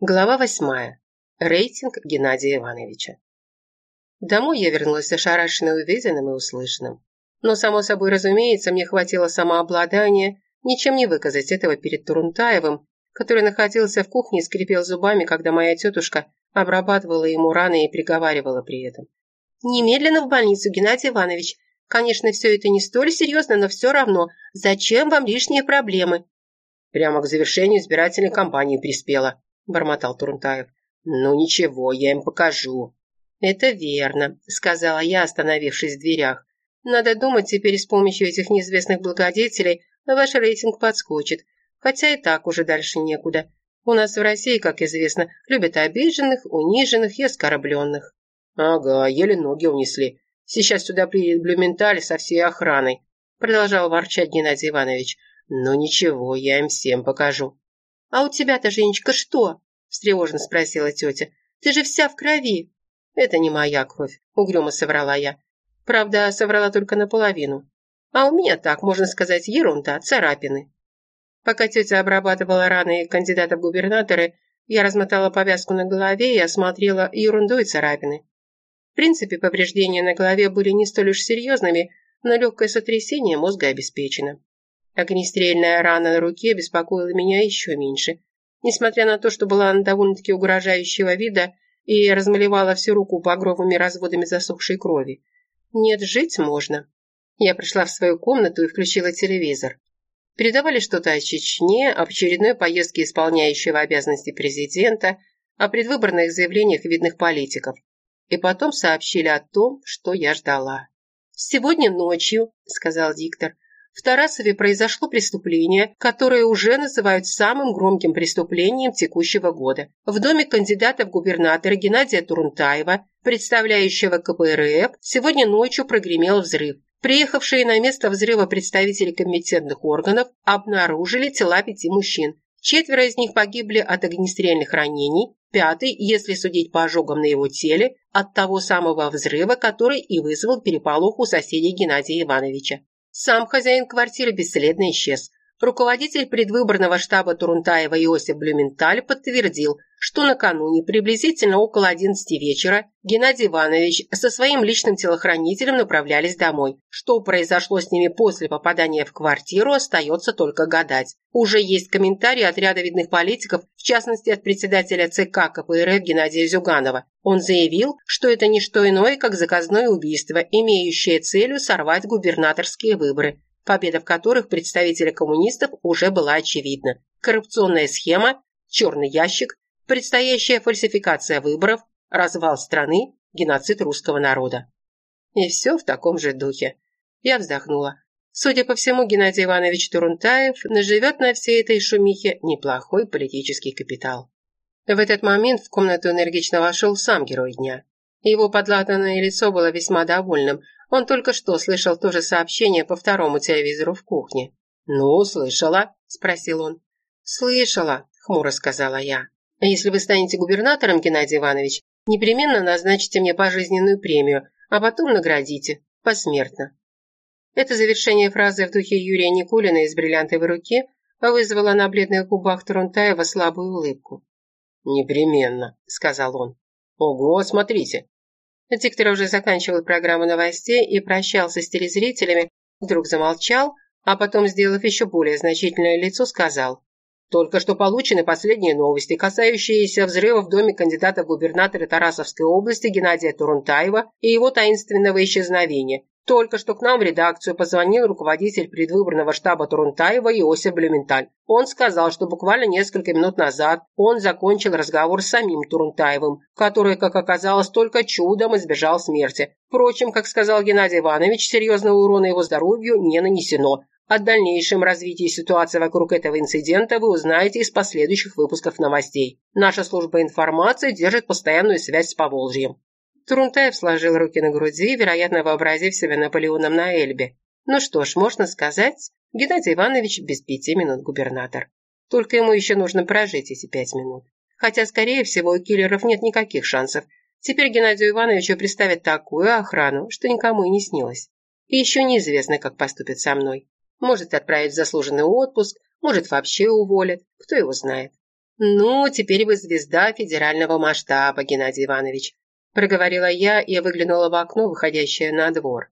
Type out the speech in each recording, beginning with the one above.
Глава восьмая. Рейтинг Геннадия Ивановича. Домой я вернулась ошарашенной увиденным и услышанным. Но, само собой разумеется, мне хватило самообладания ничем не выказать этого перед Турунтаевым, который находился в кухне и скрипел зубами, когда моя тетушка обрабатывала ему раны и приговаривала при этом. «Немедленно в больницу, Геннадий Иванович. Конечно, все это не столь серьезно, но все равно. Зачем вам лишние проблемы?» Прямо к завершению избирательной кампании приспела, – бормотал Турунтаев. «Ну ничего, я им покажу». «Это верно», – сказала я, остановившись в дверях. «Надо думать, теперь с помощью этих неизвестных благодетелей ваш рейтинг подскочит, хотя и так уже дальше некуда. У нас в России, как известно, любят обиженных, униженных и оскорбленных». «Ага, еле ноги унесли. Сейчас сюда приедет Блюменталь со всей охраной», – продолжал ворчать Геннадий Иванович. «Ну ничего, я им всем покажу». «А у тебя-то, Женечка, что?» – встревоженно спросила тетя. «Ты же вся в крови». «Это не моя кровь», – угрюмо соврала я. Правда, соврала только наполовину. А у меня так, можно сказать, ерунда, царапины. Пока тетя обрабатывала раны кандидата в губернаторы, я размотала повязку на голове и осмотрела ерунду и царапины. В принципе, повреждения на голове были не столь уж серьезными, но легкое сотрясение мозга обеспечено. Огнестрельная рана на руке беспокоила меня еще меньше. Несмотря на то, что была она довольно-таки угрожающего вида и размалевала всю руку багровыми разводами засохшей крови. Нет, жить можно. Я пришла в свою комнату и включила телевизор. Передавали что-то о Чечне, об очередной поездке исполняющего обязанности президента, о предвыборных заявлениях видных политиков. И потом сообщили о том, что я ждала. «Сегодня ночью», — сказал диктор, в Тарасове произошло преступление, которое уже называют самым громким преступлением текущего года. В доме кандидата в губернаторы Геннадия Турунтаева, представляющего КПРФ, сегодня ночью прогремел взрыв. Приехавшие на место взрыва представители компетентных органов обнаружили тела пяти мужчин. Четверо из них погибли от огнестрельных ранений, пятый, если судить по ожогам на его теле, от того самого взрыва, который и вызвал переполох у соседей Геннадия Ивановича. Сам хозяин квартиры бесследно исчез. Руководитель предвыборного штаба Турунтаева Иосиф Блюменталь подтвердил, что накануне, приблизительно около 11 вечера, Геннадий Иванович со своим личным телохранителем направлялись домой. Что произошло с ними после попадания в квартиру, остается только гадать. Уже есть комментарии от ряда видных политиков, в частности от председателя ЦК КПРФ Геннадия Зюганова. Он заявил, что это не что иное, как заказное убийство, имеющее целью сорвать губернаторские выборы победа в которых представителя коммунистов уже была очевидна. Коррупционная схема, черный ящик, предстоящая фальсификация выборов, развал страны, геноцид русского народа. И все в таком же духе. Я вздохнула. Судя по всему, Геннадий Иванович Турунтаев наживет на всей этой шумихе неплохой политический капитал. В этот момент в комнату энергично вошел сам герой дня. Его подлатанное лицо было весьма довольным, он только что слышал то же сообщение по второму телевизору в кухне. «Ну, слышала?» – спросил он. «Слышала», – хмуро сказала я. «Если вы станете губернатором, Геннадий Иванович, непременно назначите мне пожизненную премию, а потом наградите. Посмертно». Это завершение фразы в духе Юрия Никулина из бриллиантовой руки вызвало на бледных губах Трунтаева слабую улыбку. «Непременно», – сказал он. «Ого, смотрите, Диктор уже заканчивал программу новостей и прощался с телезрителями, вдруг замолчал, а потом, сделав еще более значительное лицо, сказал. Только что получены последние новости, касающиеся взрыва в доме кандидата в губернаторы Тарасовской области Геннадия Турунтаева и его таинственного исчезновения. Только что к нам в редакцию позвонил руководитель предвыборного штаба Турунтаева Иосиф Блюменталь. Он сказал, что буквально несколько минут назад он закончил разговор с самим Турунтаевым, который, как оказалось, только чудом избежал смерти. Впрочем, как сказал Геннадий Иванович, серьезного урона его здоровью не нанесено. О дальнейшем развитии ситуации вокруг этого инцидента вы узнаете из последующих выпусков новостей. Наша служба информации держит постоянную связь с Поволжьем. Трунтаев сложил руки на груди, вероятно, вообразив себя Наполеоном на Эльбе. Ну что ж, можно сказать, Геннадий Иванович без пяти минут губернатор. Только ему еще нужно прожить эти пять минут. Хотя, скорее всего, у киллеров нет никаких шансов. Теперь Геннадию Ивановичу представят такую охрану, что никому и не снилось. И еще неизвестно, как поступит со мной. Может, отправить в заслуженный отпуск, может, вообще уволят. Кто его знает. «Ну, теперь вы звезда федерального масштаба, Геннадий Иванович», проговорила я и выглянула в окно, выходящее на двор.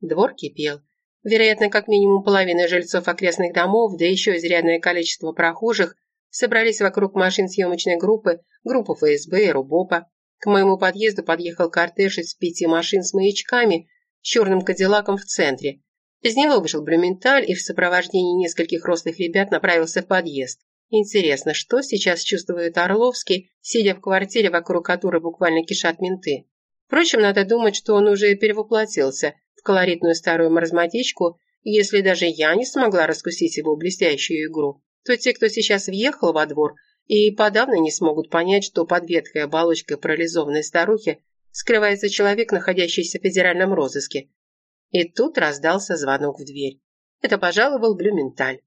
Двор кипел. Вероятно, как минимум половина жильцов окрестных домов, да еще изрядное количество прохожих собрались вокруг машин съемочной группы, группы ФСБ и РУБОПа. К моему подъезду подъехал кортеж из пяти машин с маячками, с черным кадиллаком в центре. Из него вышел Блюменталь и в сопровождении нескольких рослых ребят направился в подъезд. Интересно, что сейчас чувствует Орловский, сидя в квартире, вокруг которой буквально кишат менты? Впрочем, надо думать, что он уже перевоплотился в колоритную старую маразматичку, если даже я не смогла раскусить его блестящую игру, то те, кто сейчас въехал во двор, и подавно не смогут понять, что под ветхой оболочкой парализованной старухи скрывается человек, находящийся в федеральном розыске. И тут раздался звонок в дверь. Это пожаловал Блюменталь.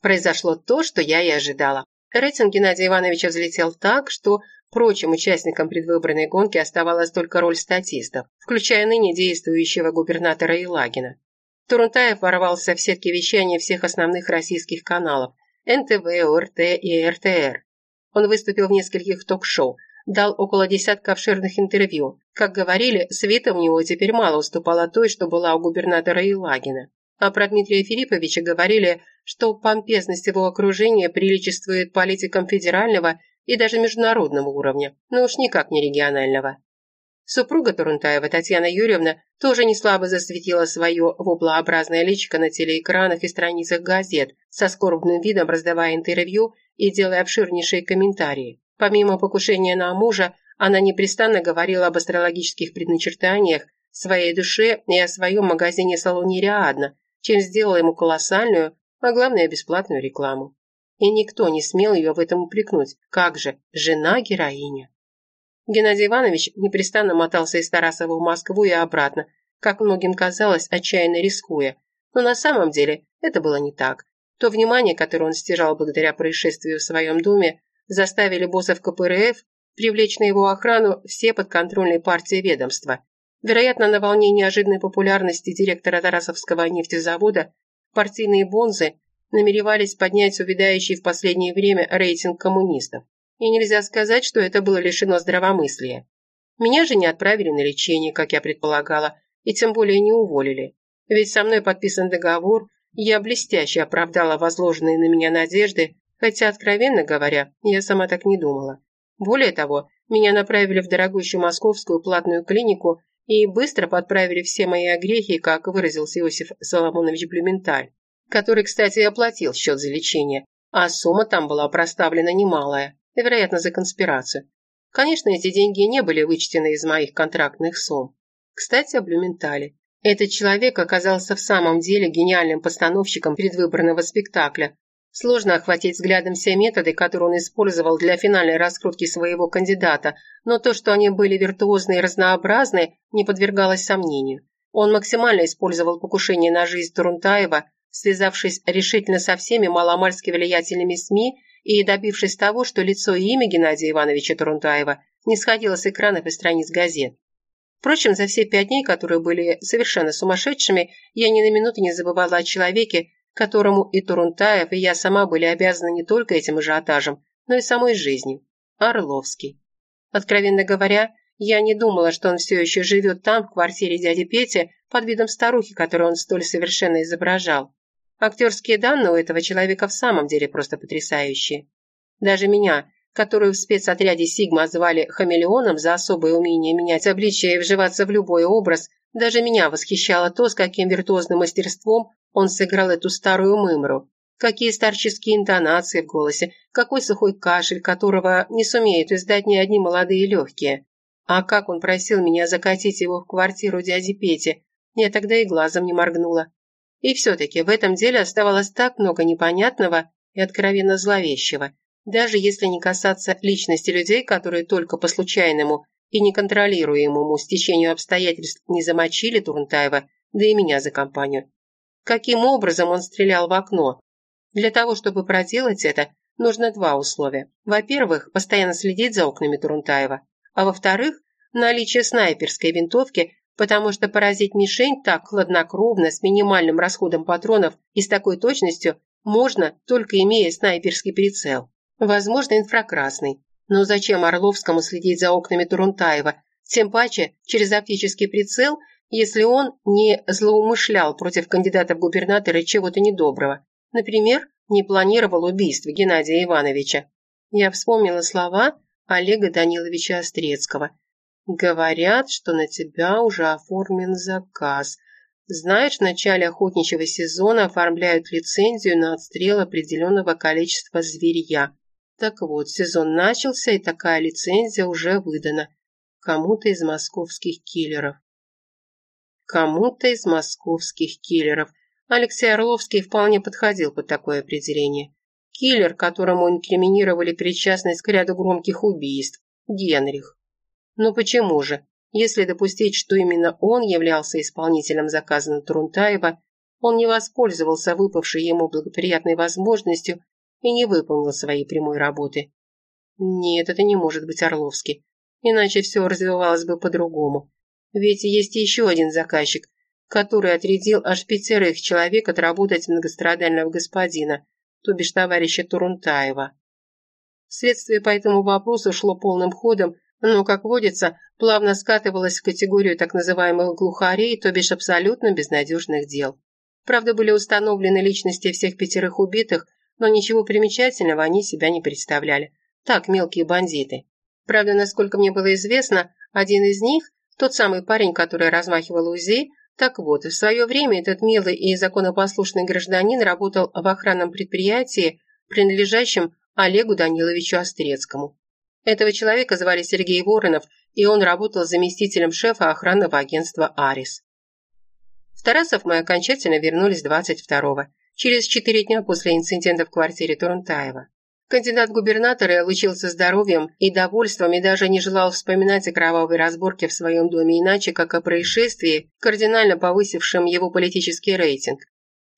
Произошло то, что я и ожидала. Рейтинг Геннадия Ивановича взлетел так, что прочим участникам предвыборной гонки оставалась только роль статистов, включая ныне действующего губернатора Елагина. Турунтаев ворвался в сетки вещания всех основных российских каналов – НТВ, ОРТ и РТР. Он выступил в нескольких ток-шоу, дал около десятка обширных интервью. Как говорили, света у него теперь мало уступала той, что была у губернатора Елагина. А про Дмитрия Филипповича говорили, что помпезность его окружения приличествует политикам федерального и даже международного уровня, но уж никак не регионального. Супруга Турунтаева, Татьяна Юрьевна, тоже не слабо засветила свое воблообразное личико на телеэкранах и страницах газет, со скорбным видом раздавая интервью и делая обширнейшие комментарии. Помимо покушения на мужа, она непрестанно говорила об астрологических предначертаниях, своей душе и о своем магазине-салоне «Риадна», чем сделала ему колоссальную, а главное бесплатную рекламу. И никто не смел ее в этом упрекнуть. Как же, жена-героиня. Геннадий Иванович непрестанно мотался из Тарасова в Москву и обратно, как многим казалось, отчаянно рискуя. Но на самом деле это было не так. То внимание, которое он стяжал благодаря происшествию в своем доме, заставили боссов КПРФ привлечь на его охрану все подконтрольные партии ведомства. Вероятно, на волне неожиданной популярности директора Тарасовского нефтезавода партийные бонзы намеревались поднять увядающий в последнее время рейтинг коммунистов. И нельзя сказать, что это было лишено здравомыслия. Меня же не отправили на лечение, как я предполагала, и тем более не уволили. Ведь со мной подписан договор, я блестяще оправдала возложенные на меня надежды, хотя, откровенно говоря, я сама так не думала. Более того, меня направили в дорогущую московскую платную клинику и быстро подправили все мои огрехи, как выразился Иосиф Соломонович Блюменталь, который, кстати, и оплатил счет за лечение, а сумма там была проставлена немалая, вероятно, за конспирацию. Конечно, эти деньги не были вычтены из моих контрактных сумм. Кстати, о Блюментале. Этот человек оказался в самом деле гениальным постановщиком предвыборного спектакля, Сложно охватить взглядом все методы, которые он использовал для финальной раскрутки своего кандидата, но то, что они были виртуозны и разнообразны, не подвергалось сомнению. Он максимально использовал покушение на жизнь Турунтаева, связавшись решительно со всеми маломальски влиятельными СМИ и добившись того, что лицо и имя Геннадия Ивановича Турунтаева не сходило с экранов и страниц газет. Впрочем, за все пять дней, которые были совершенно сумасшедшими, я ни на минуту не забывала о человеке, которому и Турунтаев, и я сама были обязаны не только этим ажиотажем, но и самой жизнью. Орловский. Откровенно говоря, я не думала, что он все еще живет там, в квартире дяди Пети, под видом старухи, которую он столь совершенно изображал. Актерские данные у этого человека в самом деле просто потрясающие. Даже меня, которую в спецотряде «Сигма» звали хамелеоном за особое умение менять обличие и вживаться в любой образ, даже меня восхищало то, с каким виртуозным мастерством он сыграл эту старую мымру. Какие старческие интонации в голосе, какой сухой кашель, которого не сумеют издать ни одни молодые легкие. А как он просил меня закатить его в квартиру дяди Пети, я тогда и глазом не моргнула. И все-таки в этом деле оставалось так много непонятного и откровенно зловещего, даже если не касаться личности людей, которые только по случайному и неконтролируемому стечению обстоятельств не замочили Турнтаева, да и меня за компанию. Каким образом он стрелял в окно? Для того, чтобы проделать это, нужно два условия. Во-первых, постоянно следить за окнами Турунтаева, а во-вторых, наличие снайперской винтовки, потому что поразить мишень так хладнокровно, с минимальным расходом патронов и с такой точностью можно, только имея снайперский прицел. Возможно, инфракрасный. Но зачем Орловскому следить за окнами Турунтаева, тем паче через оптический прицел, если он не злоумышлял против кандидата в губернаторы чего-то недоброго? Например, не планировал убийство Геннадия Ивановича. Я вспомнила слова Олега Даниловича Острецкого. «Говорят, что на тебя уже оформлен заказ. Знаешь, в начале охотничьего сезона оформляют лицензию на отстрел определенного количества зверья. Так вот, сезон начался, и такая лицензия уже выдана. Кому-то из московских киллеров. Кому-то из московских киллеров. Алексей Орловский вполне подходил под такое определение. Киллер, которому инкриминировали причастность к ряду громких убийств. Генрих. Но почему же? Если допустить, что именно он являлся исполнителем заказа на Трунтаева, он не воспользовался выпавшей ему благоприятной возможностью и не выполнил своей прямой работы. Нет, это не может быть Орловский. Иначе все развивалось бы по-другому. Ведь есть еще один заказчик, который отрядил аж пятерых человек отработать многострадального господина, то бишь товарища Турунтаева. Следствие по этому вопросу шло полным ходом, но, как водится, плавно скатывалось в категорию так называемых глухарей, то бишь абсолютно безнадежных дел. Правда, были установлены личности всех пятерых убитых, но ничего примечательного они себя не представляли. Так, мелкие бандиты. Правда, насколько мне было известно, один из них, тот самый парень, который размахивал УЗИ, так вот, в свое время этот милый и законопослушный гражданин работал в охранном предприятии, принадлежащем Олегу Даниловичу Острецкому. Этого человека звали Сергей Воронов, и он работал заместителем шефа охранного агентства «Арис». В Тарасов мы окончательно вернулись 22-го, через четыре дня после инцидента в квартире Турунтаева. Кандидат в губернаторы лучился здоровьем и довольством и даже не желал вспоминать о кровавой разборке в своем доме иначе, как о происшествии, кардинально повысившем его политический рейтинг.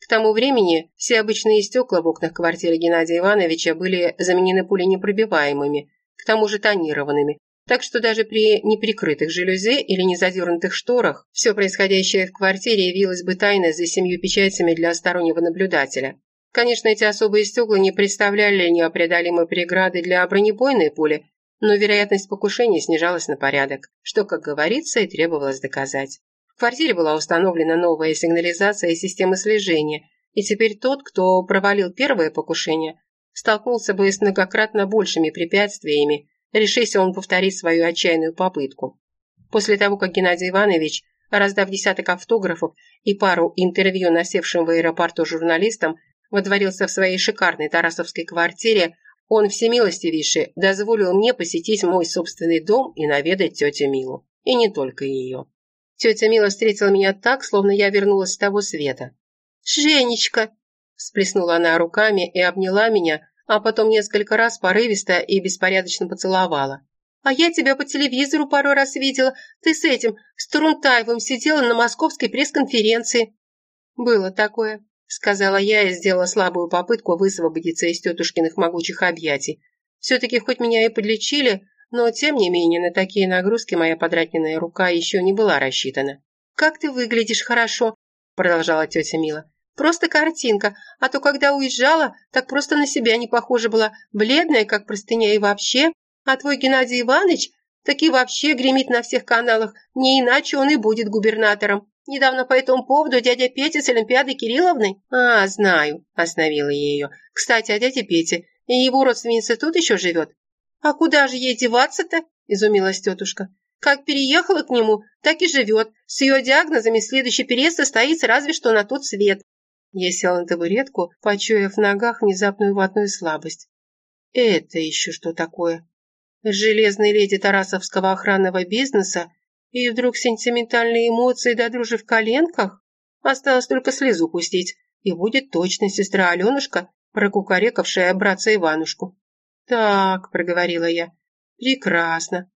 К тому времени все обычные стекла в окнах квартиры Геннадия Ивановича были заменены пуленепробиваемыми, к тому же тонированными, так что даже при неприкрытых жалюзи или незадернутых шторах все происходящее в квартире явилось бы тайной за семью печатями для стороннего наблюдателя. Конечно, эти особые стекла не представляли непреодолимой преграды для бронебойной пули, но вероятность покушения снижалась на порядок, что, как говорится, и требовалось доказать. В квартире была установлена новая сигнализация и система слежения, и теперь тот, кто провалил первое покушение, столкнулся бы с многократно большими препятствиями, решись он повторить свою отчаянную попытку. После того, как Геннадий Иванович, раздав десяток автографов и пару интервью насевшим в аэропорту журналистам, водворился в своей шикарной тарасовской квартире, он всемилостивейше дозволил мне посетить мой собственный дом и наведать тетю Милу. И не только ее. Тетя Мила встретила меня так, словно я вернулась с того света. «Женечка!» – всплеснула она руками и обняла меня, а потом несколько раз порывисто и беспорядочно поцеловала. «А я тебя по телевизору пару раз видела. Ты с этим, с Турунтаевым сидела на московской пресс-конференции». «Было такое», — сказала я и сделала слабую попытку высвободиться из тетушкиных могучих объятий. Все-таки хоть меня и подлечили, но тем не менее на такие нагрузки моя подратненная рука еще не была рассчитана. «Как ты выглядишь хорошо», — продолжала тетя Мила. Просто картинка, а то когда уезжала, так просто на себя не похожа была, бледная, как простыня и вообще. А твой Геннадий Иванович таки вообще гремит на всех каналах, не иначе он и будет губернатором. Недавно по этому поводу дядя Петя с Олимпиадой Кирилловной? А, знаю, остановила я ее. Кстати, о дяде Пете. Его родственница тут еще живет? А куда же ей деваться-то? Изумилась тетушка. Как переехала к нему, так и живет. С ее диагнозами следующий переезд состоится разве что на тот свет. Я сел на табуретку, почуяв в ногах внезапную ватную слабость. Это еще что такое? Железной леди Тарасовского охранного бизнеса и вдруг сентиментальные эмоции до дружи в коленках? Осталось только слезу пустить, и будет точно сестра Аленушка, прокукарекавшая братца Иванушку. «Так», — проговорила я, — «прекрасно.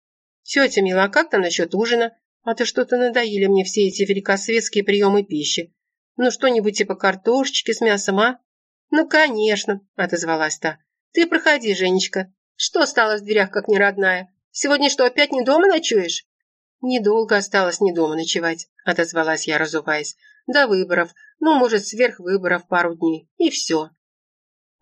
Тетя Мила, как там насчет ужина? А то что-то надоели мне все эти великосветские приемы пищи. Ну, что-нибудь типа картошечки с мясом, а?» «Ну, конечно», — отозвалась та. «Ты проходи, Женечка. Что осталось в дверях, как неродная? Сегодня что, опять не дома ночуешь?» «Недолго осталось не дома ночевать», — отозвалась я, разуваясь. «До выборов. Ну, может, сверх выборов пару дней. И все».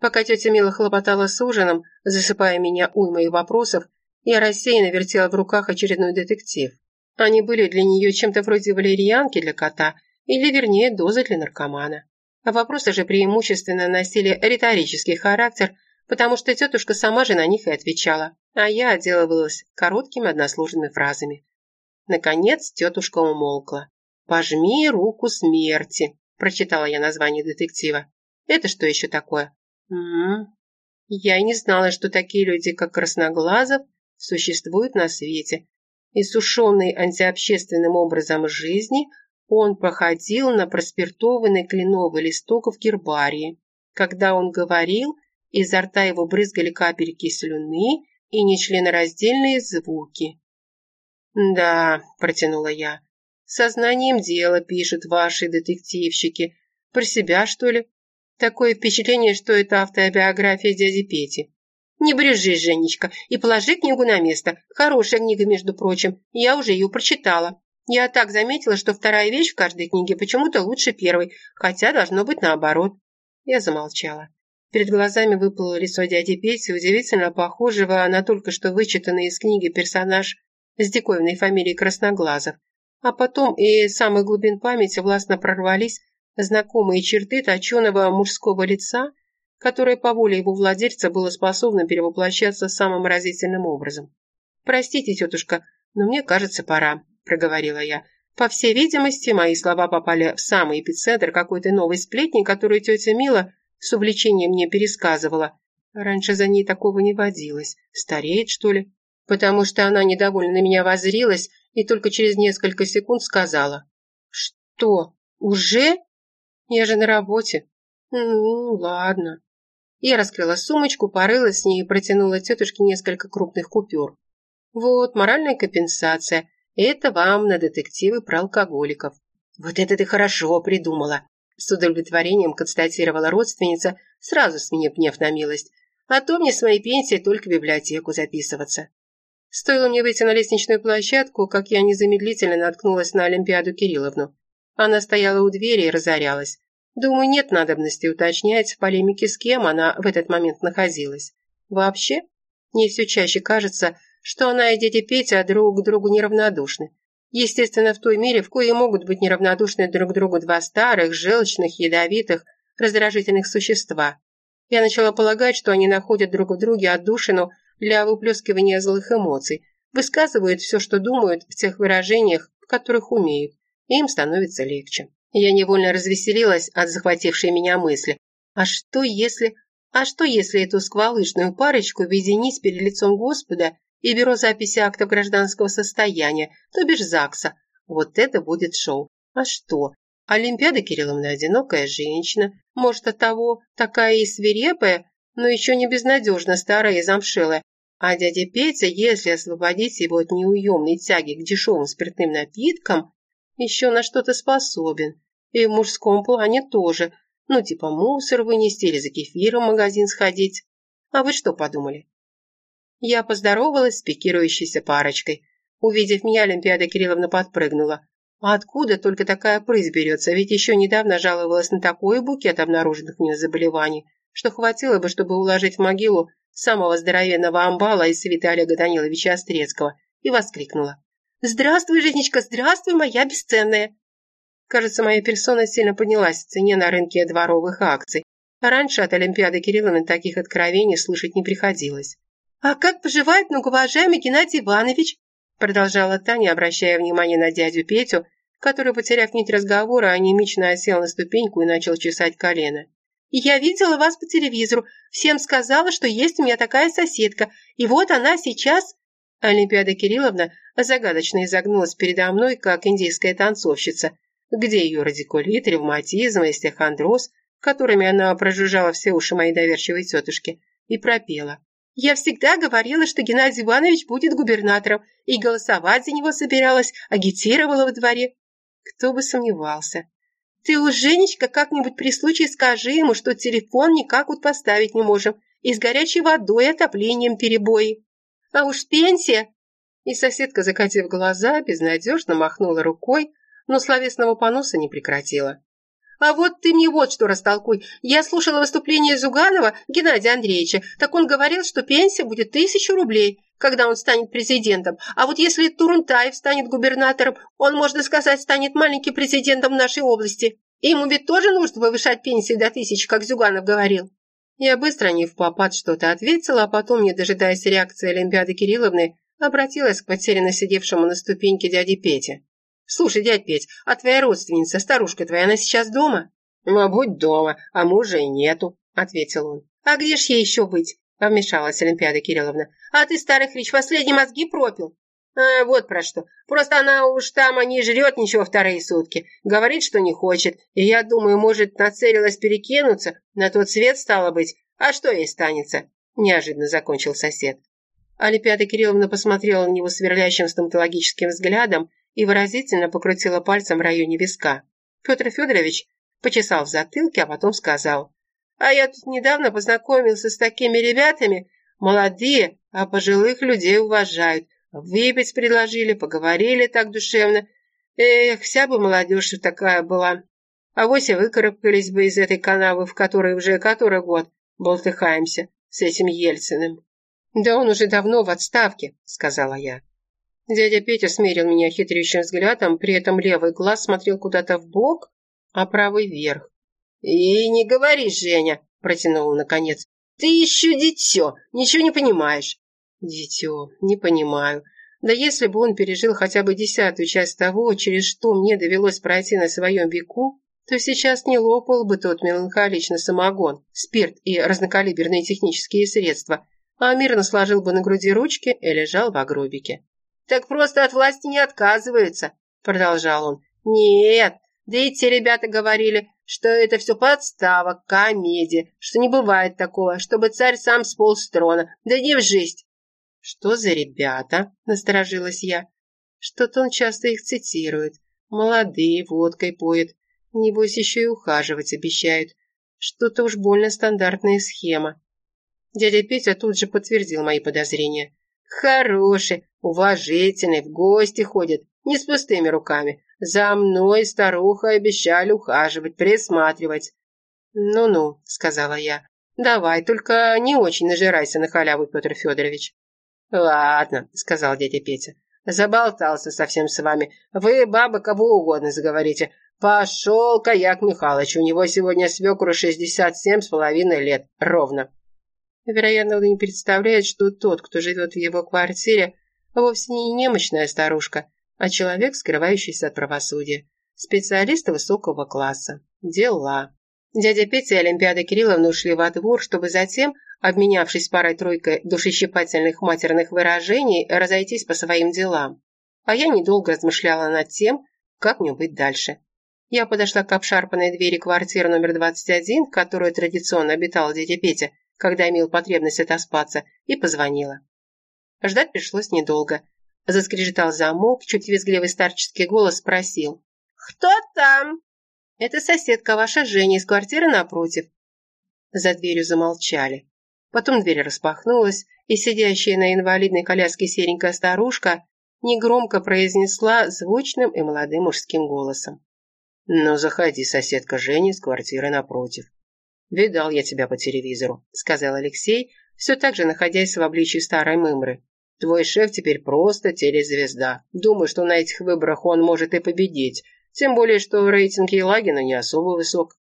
Пока тетя Мила хлопотала с ужином, засыпая меня уймой вопросов, я рассеянно вертела в руках очередной детектив. Они были для нее чем-то вроде валерьянки для кота, или, вернее, дозы для наркомана. А вопросы же преимущественно носили риторический характер, потому что тетушка сама же на них и отвечала, а я отделывалась короткими односложными фразами. Наконец тетушка умолкла. «Пожми руку смерти», – прочитала я название детектива. «Это что еще такое?» -м. Я и не знала, что такие люди, как Красноглазов, существуют на свете. Иссушенный антиобщественным образом жизни, он походил на проспиртованный кленовый листок в гербарии. Когда он говорил, изо рта его брызгали капельки слюны и нечленораздельные звуки. «Да», – протянула я, – «сознанием дела пишут ваши детективщики. Про себя, что ли? Такое впечатление, что это автобиография дяди Пети. Не брежи, Женечка, и положи книгу на место. Хорошая книга, между прочим. Я уже ее прочитала. Я так заметила, что вторая вещь в каждой книге почему-то лучше первой, хотя должно быть наоборот. Я замолчала. Перед глазами выплыло лицо дяди Пети, удивительно похожего на только что вычитанный из книги персонаж с диковинной фамилией Красноглазов. А потом и самых глубин памяти властно прорвались знакомые черты точеного мужского лица, которое по воле его владельца было способно перевоплощаться самым разительным образом. «Простите, тетушка, но мне кажется, пора», – проговорила я. По всей видимости, мои слова попали в самый эпицентр какой-то новой сплетни, которую тетя Мила с увлечением мне пересказывала. Раньше за ней такого не водилось. Стареет, что ли? Потому что она недовольно на меня воззрилась и только через несколько секунд сказала. «Что, уже?» Я же на работе. Ну, ладно. Я раскрыла сумочку, порылась с ней и протянула тетушке несколько крупных купюр. Вот, моральная компенсация. Это вам на детективы про алкоголиков. Вот это ты хорошо придумала. С удовлетворением констатировала родственница, сразу сменив гнев на милость. А то мне с моей пенсии только в библиотеку записываться. Стоило мне выйти на лестничную площадку, как я незамедлительно наткнулась на Олимпиаду Кирилловну. Она стояла у двери и разорялась. Думаю, нет надобности уточнять в полемике, с кем она в этот момент находилась. Вообще, мне все чаще кажется, что она и дядя Петя друг к другу неравнодушны. Естественно, в той мере, в коей могут быть неравнодушны друг другу два старых, желчных, ядовитых, раздражительных существа. Я начала полагать, что они находят друг в друге отдушину для выплескивания злых эмоций, высказывают все, что думают в тех выражениях, в которых умеют и им становится легче. Я невольно развеселилась от захватившей меня мысли. А что если... А что если эту сквалышную парочку объединить перед лицом Господа и бюро записи актов гражданского состояния, то бишь ЗАГСа? Вот это будет шоу. А что? Олимпиада Кирилловна одинокая женщина, может, от того такая и свирепая, но еще не безнадежно старая и замшелая. А дядя Петя, если освободить его от неуемной тяги к дешевым спиртным напиткам, еще на что-то способен. И в мужском плане тоже. Ну, типа мусор вынести или за кефиром в магазин сходить. А вы что подумали? Я поздоровалась с пикирующейся парочкой. Увидев меня, Олимпиада Кирилловна подпрыгнула. А откуда только такая прыть берется? Ведь еще недавно жаловалась на такой букет обнаруженных у нее заболеваний, что хватило бы, чтобы уложить в могилу самого здоровенного амбала из свиты Олега Даниловича Острецкого, и воскликнула. «Здравствуй, Женечка, здравствуй, моя бесценная!» Кажется, моя персона сильно поднялась в цене на рынке дворовых акций. А раньше от Олимпиады Кирилловны таких откровений слышать не приходилось. «А как поживает многоуважаемый Геннадий Иванович?» Продолжала Таня, обращая внимание на дядю Петю, который, потеряв нить разговора, анемично осел на ступеньку и начал чесать колено. «Я видела вас по телевизору, всем сказала, что есть у меня такая соседка, и вот она сейчас...» Олимпиада Кирилловна загадочно изогнулась передо мной, как индийская танцовщица, где ее радикулит, ревматизм остеохондроз, которыми она прожужжала все уши моей доверчивой тетушки, и пропела. «Я всегда говорила, что Геннадий Иванович будет губернатором, и голосовать за него собиралась, агитировала во дворе». Кто бы сомневался. «Ты уж, Женечка, как-нибудь при случае скажи ему, что телефон никак вот поставить не можем, и с горячей водой и отоплением перебои. А уж пенсия и соседка, закатив глаза, безнадежно махнула рукой, но словесного поноса не прекратила. А вот ты мне вот что растолкуй. Я слушала выступление Зуганова Геннадия Андреевича. Так он говорил, что пенсия будет тысячу рублей, когда он станет президентом. А вот если Турунтаев станет губернатором, он, можно сказать, станет маленьким президентом нашей области. И ему ведь тоже нужно повышать пенсии до тысячи, как Зюганов говорил. Я быстро не в попад что-то ответила, а потом, не дожидаясь реакции Олимпиады Кирилловны, обратилась к потерянно сидевшему на ступеньке дяде Пете. «Слушай, дядь Петь, а твоя родственница, старушка твоя, она сейчас дома?» «Мабуть, дома, а мужа и нету», — ответил он. «А где ж ей еще быть?» — вмешалась Олимпиада Кирилловна. «А ты, старый хрич, последние мозги пропил?» А, вот про что. Просто она уж там не жрет ничего вторые сутки. Говорит, что не хочет. И я думаю, может, нацелилась перекинуться. На тот свет стало быть. А что ей станется?» Неожиданно закончил сосед. Олимпиада Кирилловна посмотрела на него сверлящим стоматологическим взглядом и выразительно покрутила пальцем в районе виска. Петр Федорович почесал в затылке, а потом сказал. «А я тут недавно познакомился с такими ребятами. Молодые, а пожилых людей уважают. Выпить предложили, поговорили так душевно. Эх, вся бы молодежь такая была. А вось и выкарабкались бы из этой канавы, в которой уже который год болтыхаемся с этим Ельциным. «Да он уже давно в отставке», — сказала я. Дядя Петя смерил меня хитрющим взглядом, при этом левый глаз смотрел куда-то в бок, а правый вверх. «И не говори, Женя», — протянул он наконец. «Ты еще дитё, ничего не понимаешь». Дитё, не понимаю. Да если бы он пережил хотя бы десятую часть того, через что мне довелось пройти на своем веку, то сейчас не лопал бы тот меланхоличный самогон, спирт и разнокалиберные технические средства, а мирно сложил бы на груди ручки и лежал в гробике. «Так просто от власти не отказываются», — продолжал он. «Нет, да и те ребята говорили, что это все подстава, комедия, что не бывает такого, чтобы царь сам сполз с трона, да не в жизнь. «Что за ребята?» – насторожилась я. «Что-то он часто их цитирует. Молодые, водкой поет. Небось, еще и ухаживать обещают. Что-то уж больно стандартная схема». Дядя Петя тут же подтвердил мои подозрения. «Хороший, уважительный, в гости ходит, не с пустыми руками. За мной старуха обещали ухаживать, присматривать». «Ну-ну», — сказала я. «Давай, только не очень нажирайся на халяву, Петр Федорович». «Ладно», — сказал дядя Петя. «Заболтался совсем с вами. Вы, баба, кого угодно заговорите. Пошел-ка я к Михалычу. У него сегодня свекру шестьдесят семь с половиной лет. Ровно». Вероятно, он не представляет, что тот, кто живет в его квартире, вовсе не немощная старушка, а человек, скрывающийся от правосудия. Специалист высокого класса. Дела. Дядя Петя и Олимпиада Кирилловна ушли во двор, чтобы затем обменявшись парой-тройкой душещипательных матерных выражений, разойтись по своим делам. А я недолго размышляла над тем, как мне быть дальше. Я подошла к обшарпанной двери квартиры номер 21, в которой традиционно обитал дядя Петя, когда имел потребность отоспаться, и позвонила. Ждать пришлось недолго. Заскрежетал замок, чуть визгливый старческий голос спросил. «Кто там?» «Это соседка ваша Женя из квартиры напротив». За дверью замолчали. Потом дверь распахнулась, и сидящая на инвалидной коляске серенькая старушка негромко произнесла звучным и молодым мужским голосом. «Ну, заходи, соседка Женя с квартиры напротив». «Видал я тебя по телевизору», — сказал Алексей, все так же находясь в обличии старой мымры. «Твой шеф теперь просто телезвезда. Думаю, что на этих выборах он может и победить, тем более, что рейтинг Елагина не особо высок».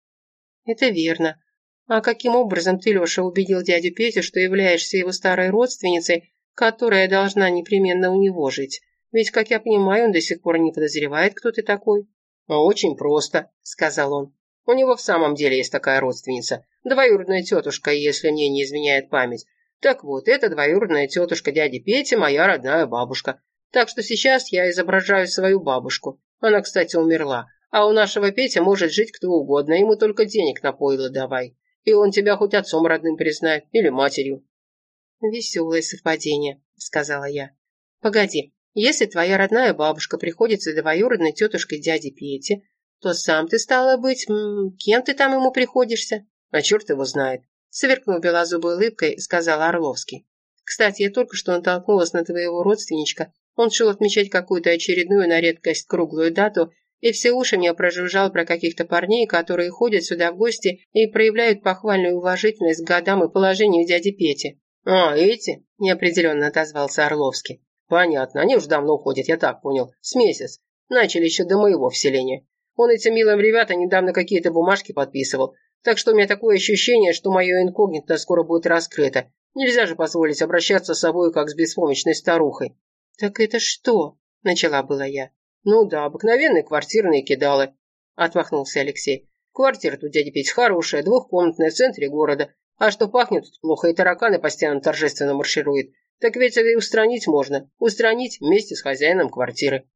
«Это верно. А каким образом ты, Леша, убедил дядю Петю, что являешься его старой родственницей, которая должна непременно у него жить? Ведь, как я понимаю, он до сих пор не подозревает, кто ты такой. «Очень просто», — сказал он. «У него в самом деле есть такая родственница, двоюродная тетушка, если мне не изменяет память. Так вот, эта двоюродная тетушка дяди Пети моя родная бабушка. Так что сейчас я изображаю свою бабушку. Она, кстати, умерла. А у нашего Петя может жить кто угодно, ему только денег на пойло давай и он тебя хоть отцом родным признает или матерью». «Веселое совпадение», — сказала я. «Погоди, если твоя родная бабушка приходится двоюродной тетушкой дяди Пети, то сам ты, стала быть, кем ты там ему приходишься?» «А черт его знает», — сверкнув белозубой улыбкой, сказал Орловский. «Кстати, я только что натолкнулась на твоего родственничка. Он шел отмечать какую-то очередную на редкость круглую дату и все уши мне прожужжал про каких-то парней, которые ходят сюда в гости и проявляют похвальную уважительность к годам и положению дяди Пети. «А, эти?» – неопределенно отозвался Орловский. «Понятно, они уж давно ходят, я так понял. С месяц. Начали еще до моего вселения. Он этим милым ребятам недавно какие-то бумажки подписывал. Так что у меня такое ощущение, что мое инкогнито скоро будет раскрыто. Нельзя же позволить обращаться с собой, как с беспомощной старухой. «Так это что?» – начала была я. «Ну да, обыкновенные квартирные кидалы», – отмахнулся Алексей. «Квартира тут, дядя Петь, хорошая, двухкомнатная, в центре города. А что пахнет тут плохо, и тараканы постоянно торжественно маршируют. Так ведь это и устранить можно. Устранить вместе с хозяином квартиры».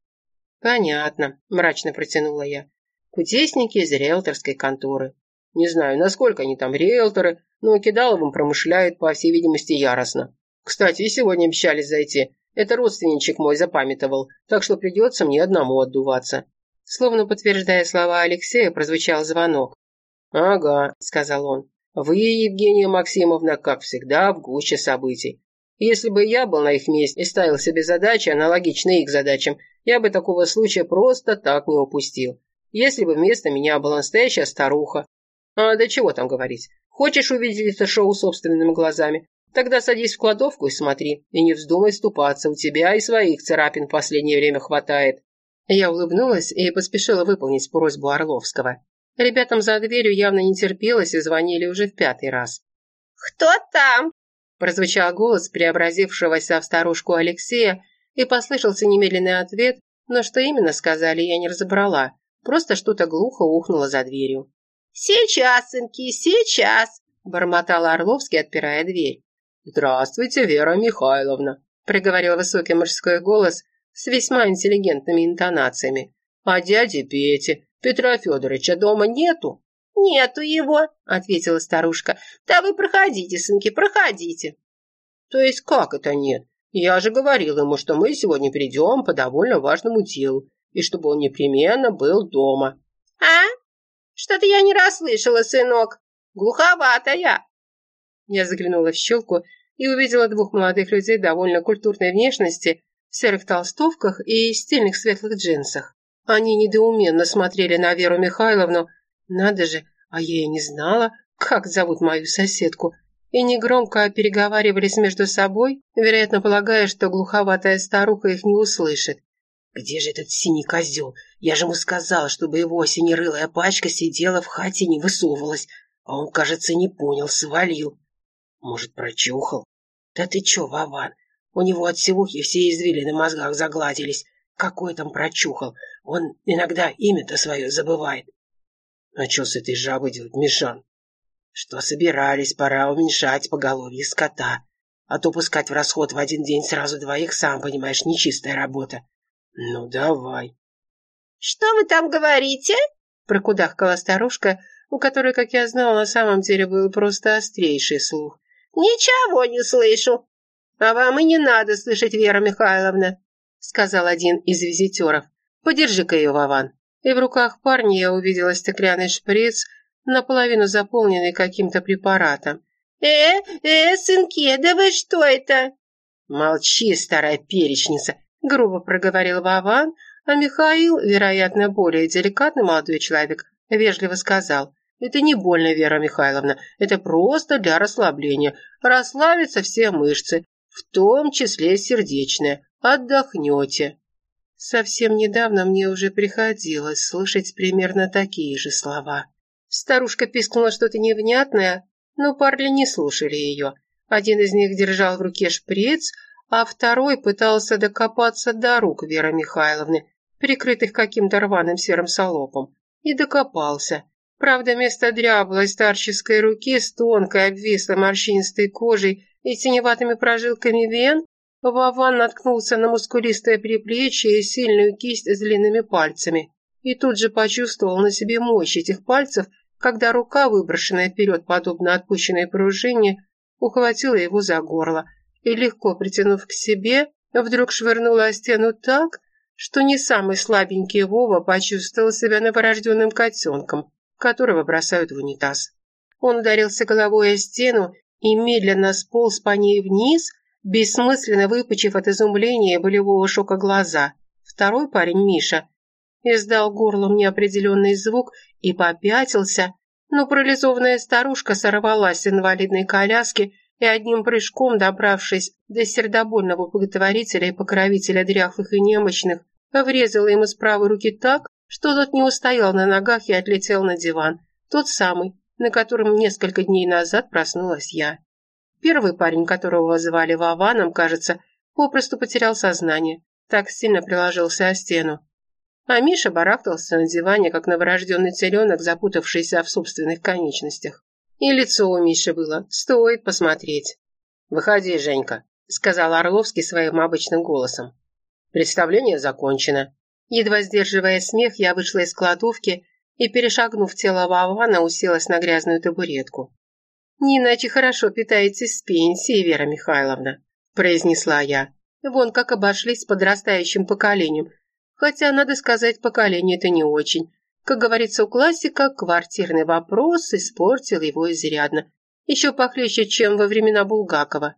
«Понятно», – мрачно протянула я. «Кудесники из риэлторской конторы». «Не знаю, насколько они там риэлторы, но Кидаловым промышляют, по всей видимости, яростно. Кстати, и сегодня обещались зайти. Это родственничек мой запамятовал, так что придется мне одному отдуваться». Словно подтверждая слова Алексея, прозвучал звонок. «Ага», — сказал он. «Вы, Евгения Максимовна, как всегда, в гуще событий. Если бы я был на их месте и ставил себе задачи, аналогичные их задачам, я бы такого случая просто так не упустил. Если бы вместо меня была настоящая старуха. А да чего там говорить. Хочешь увидеть это шоу собственными глазами? Тогда садись в кладовку и смотри, и не вздумай ступаться, у тебя и своих царапин в последнее время хватает». Я улыбнулась и поспешила выполнить просьбу Орловского. Ребятам за дверью явно не терпелось и звонили уже в пятый раз. «Кто там?» Прозвучал голос преобразившегося в старушку Алексея, и послышался немедленный ответ, но что именно сказали, я не разобрала. Просто что-то глухо ухнуло за дверью. «Сейчас, сынки, сейчас!» – бормотал Орловский, отпирая дверь. «Здравствуйте, Вера Михайловна», – проговорил высокий мужской голос с весьма интеллигентными интонациями. «А дяди Пети, Петра Федоровича дома нету?» «Нету его», — ответила старушка. «Да вы проходите, сынки, проходите». «То есть как это нет? Я же говорил ему, что мы сегодня придем по довольно важному делу, и чтобы он непременно был дома». «А? Что-то я не расслышала, сынок. Глуховато я». Я заглянула в щелку и увидела двух молодых людей довольно культурной внешности, в серых толстовках и стильных светлых джинсах. Они недоуменно смотрели на Веру Михайловну. Надо же, а я и не знала, как зовут мою соседку. И негромко переговаривались между собой, вероятно, полагая, что глуховатая старуха их не услышит. «Где же этот синий козел? Я же ему сказала, чтобы его синерылая пачка сидела в хате и не высовывалась, а он, кажется, не понял, свалил». Может, прочухал? Да ты чё, Вован? У него от севухи все извилины на мозгах загладились. Какой там прочухал? Он иногда имя-то свое забывает. А что с этой жабой делать, Мишан? Что собирались, пора уменьшать поголовье скота. А то пускать в расход в один день сразу двоих, сам понимаешь, нечистая работа. Ну, давай. Что вы там говорите? Прокудахкала старушка, у которой, как я знала, на самом деле был просто острейший слух. «Ничего не слышу». «А вам и не надо слышать, Вера Михайловна», сказал один из визитеров. «Подержи-ка ее, Вован». И в руках парня я увидела стеклянный шприц, наполовину заполненный каким-то препаратом. «Э, э, сынки, да вы что это?» «Молчи, старая перечница», — грубо проговорил Вован, а Михаил, вероятно, более деликатный молодой человек, вежливо сказал. Это не больно, Вера Михайловна, это просто для расслабления. Расслабятся все мышцы, в том числе сердечная. Отдохнете. Совсем недавно мне уже приходилось слышать примерно такие же слова. Старушка пискнула что-то невнятное, но парни не слушали ее. Один из них держал в руке шприц, а второй пытался докопаться до рук Веры Михайловны, прикрытых каким-то рваным серым солопом. И докопался. Правда, вместо дряблой старческой руки с тонкой обвислой морщинистой кожей и синеватыми прожилками вен, Вован наткнулся на мускулистое приплечье и сильную кисть с длинными пальцами. И тут же почувствовал на себе мощь этих пальцев, когда рука, выброшенная вперед, подобно отпущенной пружине, ухватила его за горло и, легко притянув к себе, вдруг швырнула о стену так, что не самый слабенький Вова почувствовал себя новорожденным котенком которого бросают в унитаз. Он ударился головой о стену и медленно сполз по ней вниз, бессмысленно выпучив от изумления и болевого шока глаза. Второй парень, Миша, издал горлом неопределенный звук и попятился, но парализованная старушка сорвалась с инвалидной коляски и одним прыжком, добравшись до сердобольного благотворителя и покровителя дряхлых и немощных, врезала ему с правой руки так, что тот не устоял на ногах и отлетел на диван, тот самый, на котором несколько дней назад проснулась я. Первый парень, которого звали Вованом, кажется, попросту потерял сознание, так сильно приложился о стену. А Миша барахтался на диване, как новорожденный теленок, запутавшийся в собственных конечностях. И лицо у Миши было, стоит посмотреть. «Выходи, Женька», — сказал Орловский своим обычным голосом. «Представление закончено». Едва сдерживая смех, я вышла из кладовки и, перешагнув тело Вована, уселась на грязную табуретку. «Не иначе хорошо питаетесь с пенсии, Вера Михайловна», – произнесла я. «Вон как обошлись с подрастающим поколением. Хотя, надо сказать, поколение это не очень. Как говорится у классика, квартирный вопрос испортил его изрядно. Еще похлеще, чем во времена Булгакова.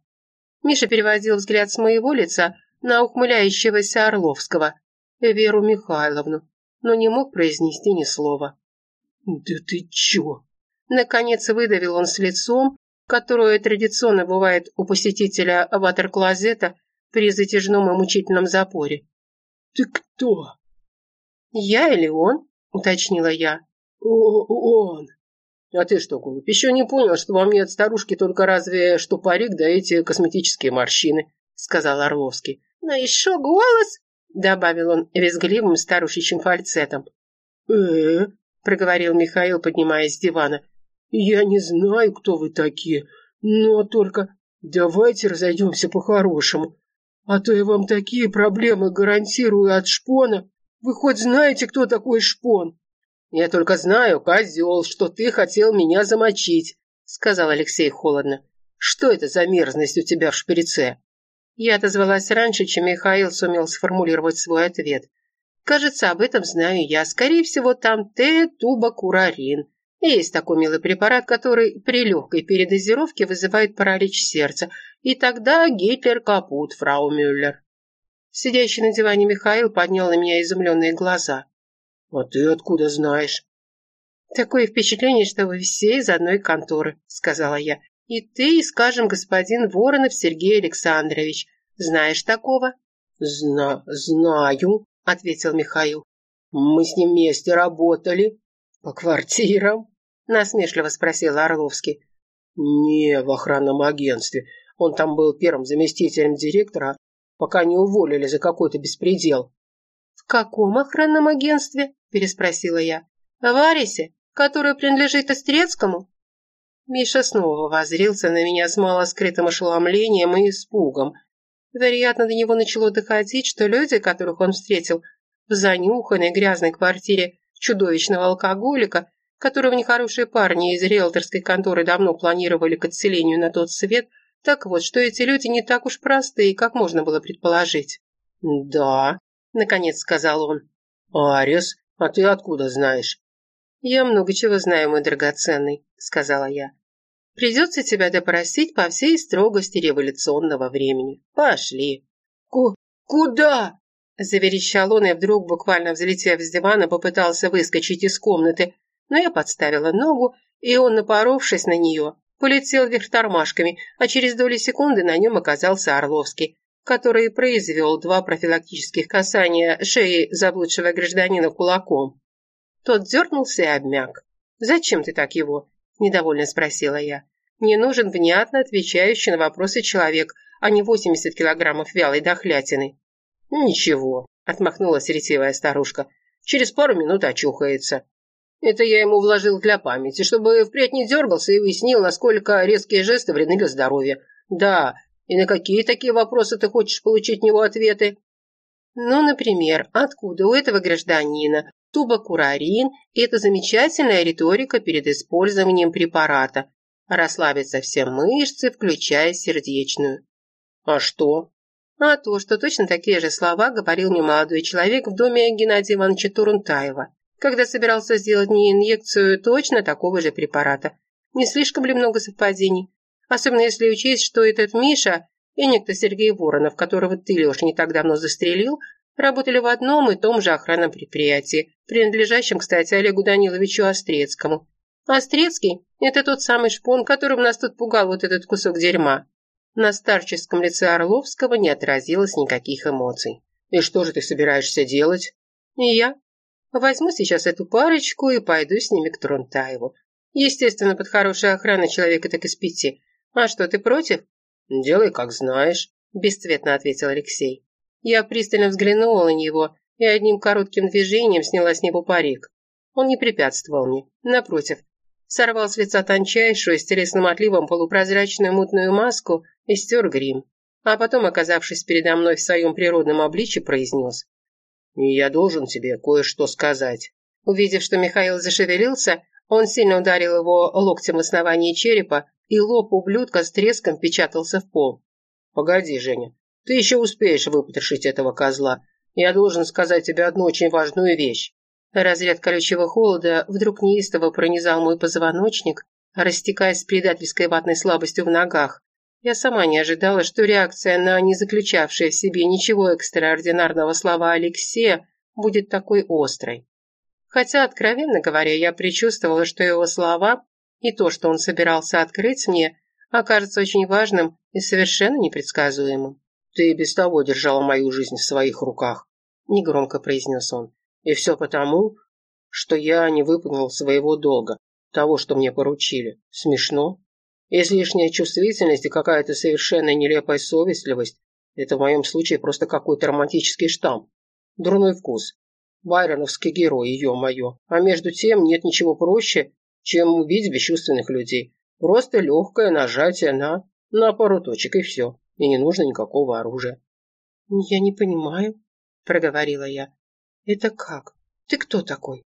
Миша переводил взгляд с моего лица на ухмыляющегося Орловского, Веру Михайловну, но не мог произнести ни слова. «Да ты чё?» Наконец выдавил он с лицом, которое традиционно бывает у посетителя ватер-клозета при затяжном и мучительном запоре. «Ты кто?» «Я или он?» – уточнила я. О, «Он!» «А ты что, голубь, еще не понял, что во мне от старушки только разве что парик да эти косметические морщины?» – сказал Орловский. «Ну еще голос!» – добавил он визгливым старушечьим фальцетом. «Э-э!» – проговорил Михаил, поднимаясь с дивана. «Я не знаю, кто вы такие, но только давайте разойдемся по-хорошему, а то я вам такие проблемы гарантирую от шпона, вы хоть знаете, кто такой шпон?» «Я только знаю, козел, что ты хотел меня замочить», — сказал Алексей холодно. «Что это за мерзность у тебя в шприце?» Я отозвалась раньше, чем Михаил сумел сформулировать свой ответ. «Кажется, об этом знаю я. Скорее всего, там Т-тубокурарин. Есть такой милый препарат, который при легкой передозировке вызывает паралич сердца. И тогда Гитлер капут, фрау Мюллер». Сидящий на диване Михаил поднял на меня изумленные глаза. «А ты откуда знаешь?» «Такое впечатление, что вы все из одной конторы», — сказала я. «И ты, скажем, господин Воронов Сергей Александрович. Знаешь такого?» «Зна... знаю», — ответил Михаил. «Мы с ним вместе работали. По квартирам?» — насмешливо спросил Орловский. «Не, в охранном агентстве. Он там был первым заместителем директора, пока не уволили за какой-то беспредел. «В каком охранном агентстве?» – переспросила я. «В Арисе, которое принадлежит Острецкому?» Миша снова возрился на меня с малоскрытым ошеломлением и испугом. Вероятно, до него начало доходить, что люди, которых он встретил в занюханной грязной квартире чудовищного алкоголика, которого нехорошие парни из риэлторской конторы давно планировали к отселению на тот свет, так вот, что эти люди не так уж простые, как можно было предположить. «Да», — наконец сказал он. «Арис, а ты откуда знаешь?» «Я много чего знаю, мой драгоценный», — сказала я. «Придется тебя допросить по всей строгости революционного времени. Пошли». Ку «Куда?» — заверещал он и вдруг, буквально взлетев с дивана, попытался выскочить из комнаты, но я подставила ногу, и он, напоровшись на нее, полетел вверх тормашками, а через доли секунды на нем оказался Орловский, который произвел два профилактических касания шеи заблудшего гражданина кулаком. Тот дернулся и обмяк. «Зачем ты так его?» – недовольно спросила я. «Мне нужен внятно отвечающий на вопросы человек, а не 80 килограммов вялой дохлятины». «Ничего», – отмахнулась ретивая старушка. «Через пару минут очухается». Это я ему вложил для памяти, чтобы впредь не дергался и выяснил, насколько резкие жесты вредны для здоровья. Да, и на какие такие вопросы ты хочешь получить от него ответы? Ну, например, откуда у этого гражданина тубокурарин и эта замечательная риторика перед использованием препарата. Расслабятся все мышцы, включая сердечную. А что? А то, что точно такие же слова говорил мне молодой человек в доме Геннадия Ивановича Турунтаева когда собирался сделать мне инъекцию точно такого же препарата. Не слишком ли много совпадений? Особенно если учесть, что этот Миша и некто Сергей Воронов, которого ты, Леш, не так давно застрелил, Работали в одном и том же охранном предприятии, принадлежащем, кстати, Олегу Даниловичу Острецкому. Острецкий – это тот самый шпон, которым нас тут пугал вот этот кусок дерьма. На старческом лице Орловского не отразилось никаких эмоций. «И что же ты собираешься делать?» «И я. Возьму сейчас эту парочку и пойду с ними к Трунтаеву. Естественно, под хорошей охраной человека так из пяти. А что, ты против?» «Делай, как знаешь», – бесцветно ответил Алексей. Я пристально взглянула на него и одним коротким движением сняла с него парик. Он не препятствовал мне. Напротив, сорвал с лица тончайшую, с телесным отливом полупрозрачную мутную маску и стер грим. А потом, оказавшись передо мной в своем природном обличье, произнес. «Я должен тебе кое-что сказать». Увидев, что Михаил зашевелился, он сильно ударил его локтем в основании черепа, и лоб ублюдка с треском печатался в пол. «Погоди, Женя, ты еще успеешь выпотрошить этого козла. Я должен сказать тебе одну очень важную вещь». Разряд колючего холода вдруг неистово пронизал мой позвоночник, растекаясь с предательской ватной слабостью в ногах. Я сама не ожидала, что реакция на не заключавшее в себе ничего экстраординарного слова Алексея будет такой острой. Хотя, откровенно говоря, я предчувствовала, что его слова и то, что он собирался открыть мне, окажется очень важным и совершенно непредсказуемым. «Ты и без того держала мою жизнь в своих руках», – негромко произнес он. «И все потому, что я не выполнил своего долга, того, что мне поручили. Смешно? Если лишняя чувствительность и какая-то совершенно нелепая совестливость, это в моем случае просто какой-то романтический штамп. Дурной вкус. Байроновский герой, ее-мое. А между тем нет ничего проще, чем убить бесчувственных людей. Просто легкое нажатие на, на пару точек и все и не нужно никакого оружия. «Я не понимаю», – проговорила я. «Это как? Ты кто такой?»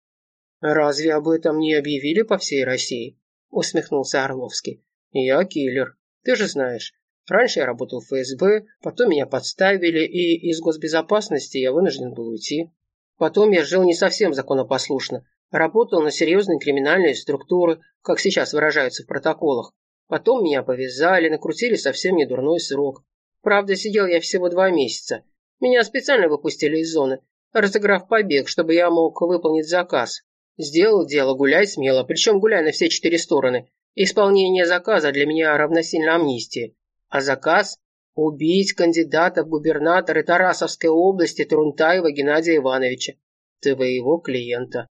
«Разве об этом не объявили по всей России?» – усмехнулся Орловский. «Я киллер. Ты же знаешь. Раньше я работал в ФСБ, потом меня подставили, и из госбезопасности я вынужден был уйти. Потом я жил не совсем законопослушно. Работал на серьезные криминальные структуры, как сейчас выражаются в протоколах. Потом меня повязали, накрутили совсем не дурной срок. Правда, сидел я всего два месяца. Меня специально выпустили из зоны, разыграв побег, чтобы я мог выполнить заказ. Сделал дело, гуляй смело, причем гуляй на все четыре стороны. Исполнение заказа для меня равносильно амнистии. А заказ – убить кандидата в губернаторы Тарасовской области Трунтаева Геннадия Ивановича, твоего клиента.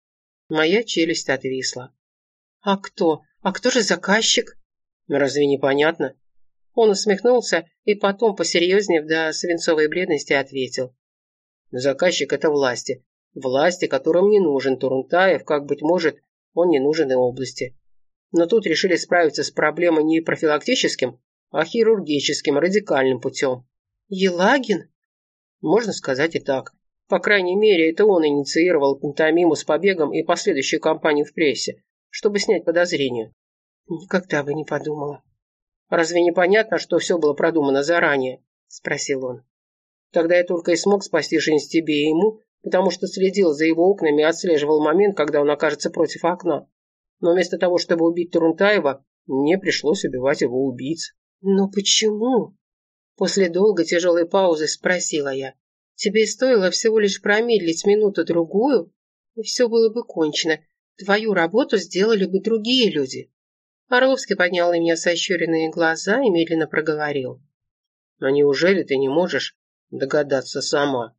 Моя челюсть отвисла. А кто? А кто же заказчик? Разве не понятно? Он усмехнулся и потом, посерьезнее до свинцовой бледности, ответил. Заказчик – это власти. Власти, которым не нужен Турунтаев, как, быть может, он не нужен и области. Но тут решили справиться с проблемой не профилактическим, а хирургическим, радикальным путем. Елагин? Можно сказать и так. По крайней мере, это он инициировал пантомиму с побегом и последующую кампанию в прессе, чтобы снять подозрения. «Никогда бы не подумала». «Разве не понятно, что все было продумано заранее?» – спросил он. «Тогда я только и смог спасти жизнь тебе и ему, потому что следил за его окнами и отслеживал момент, когда он окажется против окна. Но вместо того, чтобы убить Турунтаева, мне пришлось убивать его убийц». «Но почему?» После долгой тяжелой паузы спросила я. «Тебе стоило всего лишь промедлить минуту-другую, и все было бы кончено. Твою работу сделали бы другие люди». Орловский поднял на меня сощуренные глаза и медленно проговорил. «Но неужели ты не можешь догадаться сама?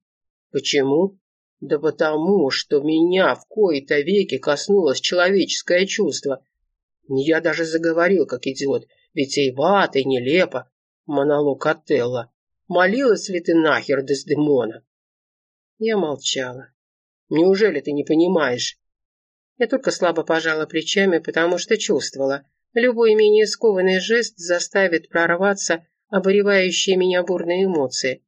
Почему? Да потому, что меня в кои-то веки коснулось человеческое чувство. Я даже заговорил, как идиот, витиевато и нелепо. Монолог Отелло. Молилась ли ты нахер Дездемона?» Я молчала. «Неужели ты не понимаешь?» Я только слабо пожала плечами, потому что чувствовала – Любой менее скованный жест заставит прорваться обуревающие меня бурные эмоции.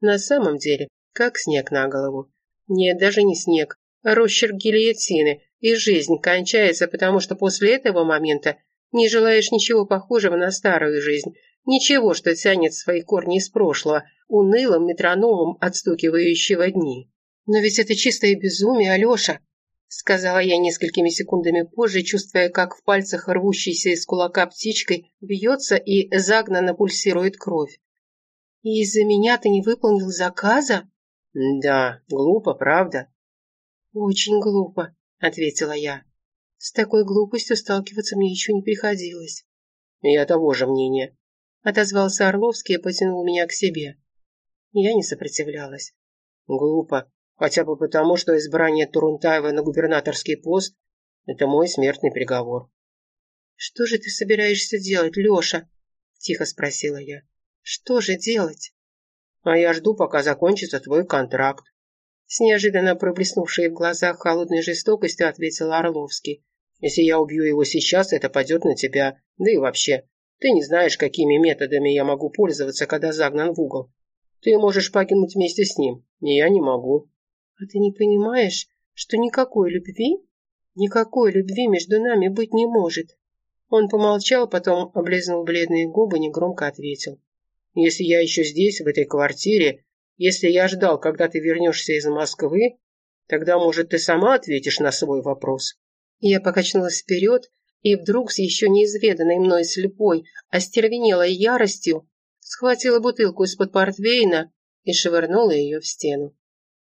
На самом деле, как снег на голову. Нет, даже не снег, а росчерк гильотины, и жизнь кончается, потому что после этого момента не желаешь ничего похожего на старую жизнь, ничего, что тянет свои корни из прошлого, унылым метрономом отстукивающего дни. Но ведь это чистое безумие, Алеша сказала я несколькими секундами позже, чувствуя, как в пальцах рвущейся из кулака птичкой бьется и загнанно пульсирует кровь. «И из-за меня ты не выполнил заказа?» Да, глупо, правда? Очень глупо, ответила я. С такой глупостью сталкиваться мне еще не приходилось. Я того же мнения. Отозвался Орловский и потянул меня к себе. Я не сопротивлялась. Глупо. Хотя бы потому, что избрание Турунтаева на губернаторский пост – это мой смертный приговор. «Что же ты собираешься делать, Леша?» – тихо спросила я. «Что же делать?» «А я жду, пока закончится твой контракт». С неожиданно проблеснувшей в глазах холодной жестокостью ответил Орловский. «Если я убью его сейчас, это пойдет на тебя. Да и вообще, ты не знаешь, какими методами я могу пользоваться, когда загнан в угол. Ты можешь покинуть вместе с ним, и я не могу». «А ты не понимаешь, что никакой любви, никакой любви между нами быть не может?» Он помолчал, потом облизнул бледные губы, негромко ответил. «Если я еще здесь, в этой квартире, если я ждал, когда ты вернешься из Москвы, тогда, может, ты сама ответишь на свой вопрос?» Я покачнулась вперед, и вдруг с еще неизведанной мной слепой, остервенелой яростью схватила бутылку из-под портвейна и швырнула ее в стену.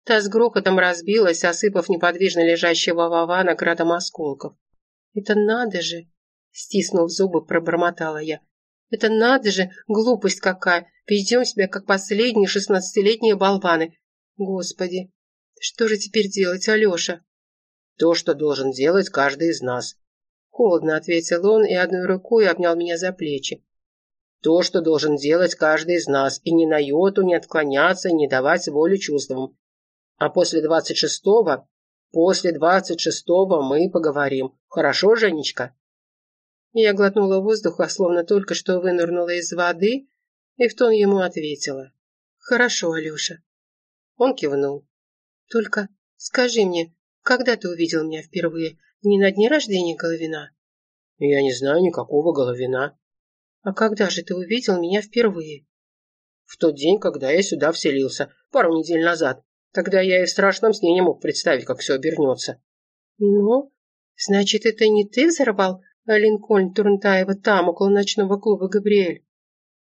Та с грохотом разбилась, осыпав неподвижно лежащего Вована градом осколков. «Это надо же!» — стиснув зубы, пробормотала я. «Это надо же! Глупость какая! Ведем себя, как последние шестнадцатилетние болваны! Господи! Что же теперь делать, Алеша?» «То, что должен делать каждый из нас», — холодно ответил он и одной рукой обнял меня за плечи. То, что должен делать каждый из нас, и ни на йоту не отклоняться, не давать волю чувствам. А после двадцать шестого, после двадцать шестого мы поговорим. Хорошо, Женечка?» Я глотнула воздуха, словно только что вынырнула из воды, и в тон ему ответила. «Хорошо, Алеша». Он кивнул. «Только скажи мне, когда ты увидел меня впервые? Не на дне рождения Головина?» «Я не знаю никакого Головина», «А когда же ты увидел меня впервые?» «В тот день, когда я сюда вселился, пару недель назад. Тогда я и в страшном сне не мог представить, как все обернется». «Ну, значит, это не ты взорвал Линкольн Турнтаева там, около ночного клуба «Габриэль»?»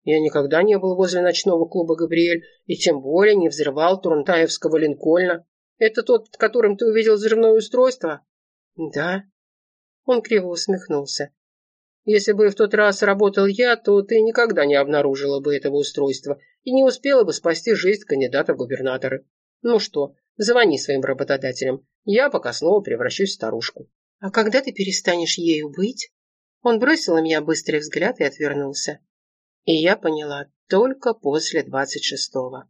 «Я никогда не был возле ночного клуба «Габриэль», и тем более не взрывал Турнтаевского Линкольна. Это тот, под которым ты увидел взрывное устройство?» «Да». Он криво усмехнулся. Если бы в тот раз работал я, то ты никогда не обнаружила бы этого устройства и не успела бы спасти жизнь кандидата в губернаторы. Ну что, звони своим работодателям. Я пока снова превращусь в старушку. А когда ты перестанешь ею быть? Он бросил на меня быстрый взгляд и отвернулся. И я поняла только после двадцать шестого.